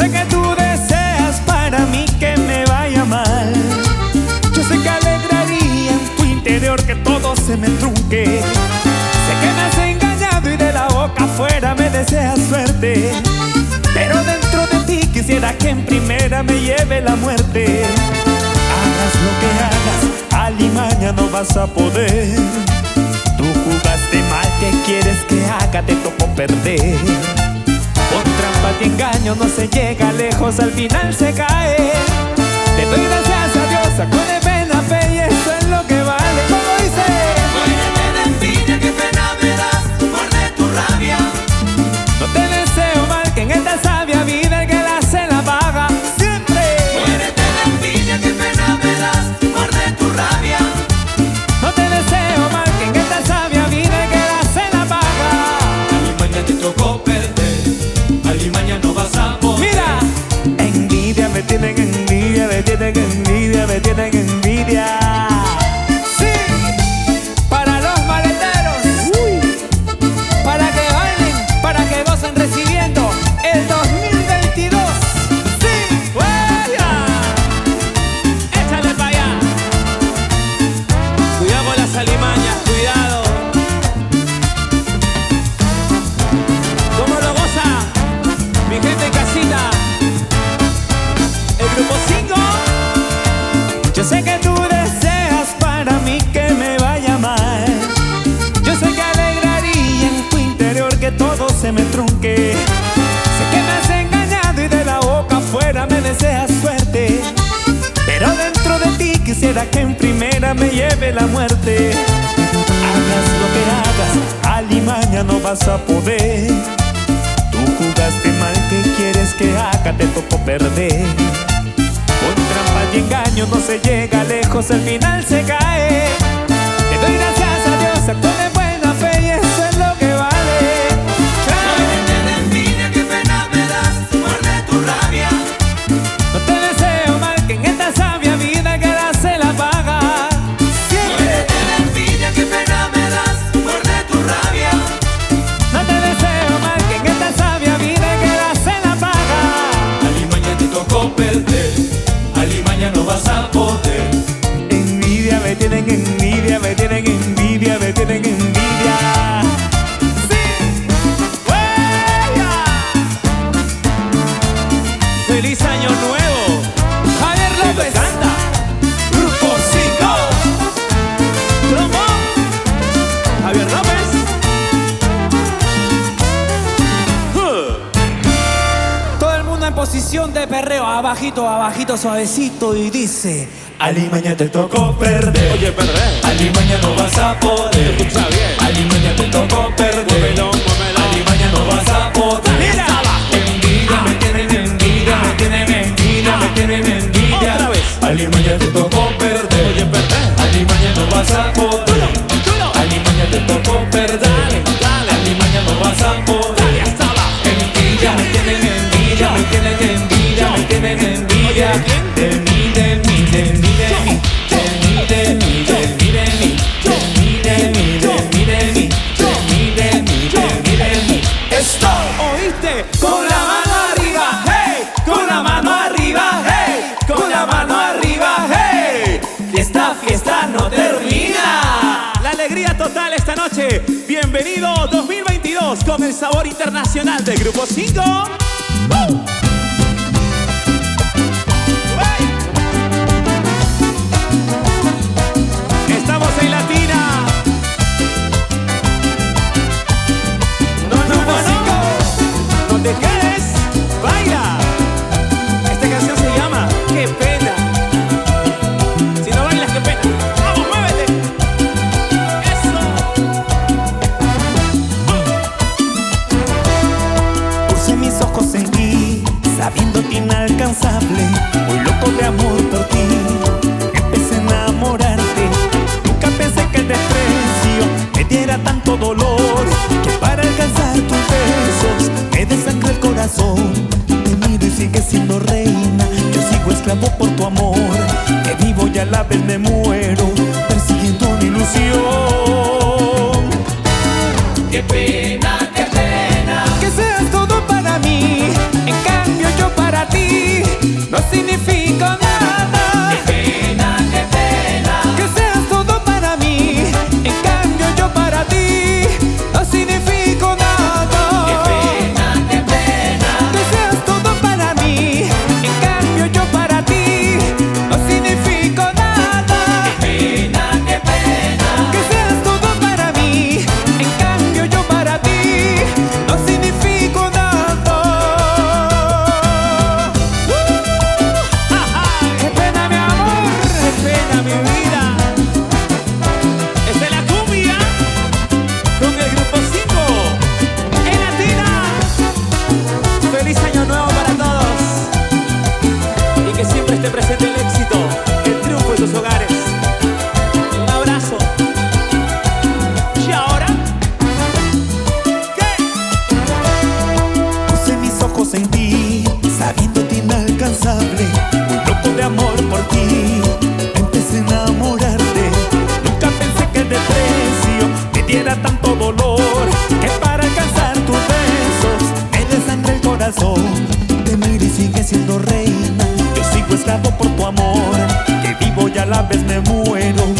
sé que tú deseas para mí que me vaya mal. Yo sé que alegraría en tu interior que todo se me trunque. Sé que me has engañado y de la boca afuera me deseas suerte. Pero dentro de ti quisiera que en primera me lleve la muerte. Hagas lo que hagas, alimaña no vas a poder. Tú jugaste mal, ¿qué quieres que haga? Te tocó perder. Y engaño no se llega lejos, al final se cae. Te doy gracias a Dios, acuérdate tienen envidia, me tienen envidia. Que en primera me lleve la muerte. Hagas lo que hagas, al y mañana no vas a poder. Tú jugaste mal, ¿qué quieres que haga? Te tocó perder. Con trampa y engaño no se llega lejos, al final se cae. Te doy gracias a Dios, abajito, abajito, suavecito y dice Alimaña te tocó perder Oye, perder Alimaña no vas a poder. Alimaña te tocó perder noche. Bienvenido 2022 con el sabor internacional del Grupo 5. Estamos inalcanzable, muy loco de amor por ti. Empecé a enamorarte, nunca pensé que el desprecio me diera tanto dolor. Que para alcanzar tus besos me desangra el corazón. Te miro y sigues siendo reina, yo sigo esclavo por tu amor. Dolor, que para alcanzar tus besos me desangre el corazón. Te miro y sigue siendo reina, yo sigo esclavo por tu amor, que vivo y a la vez me muero.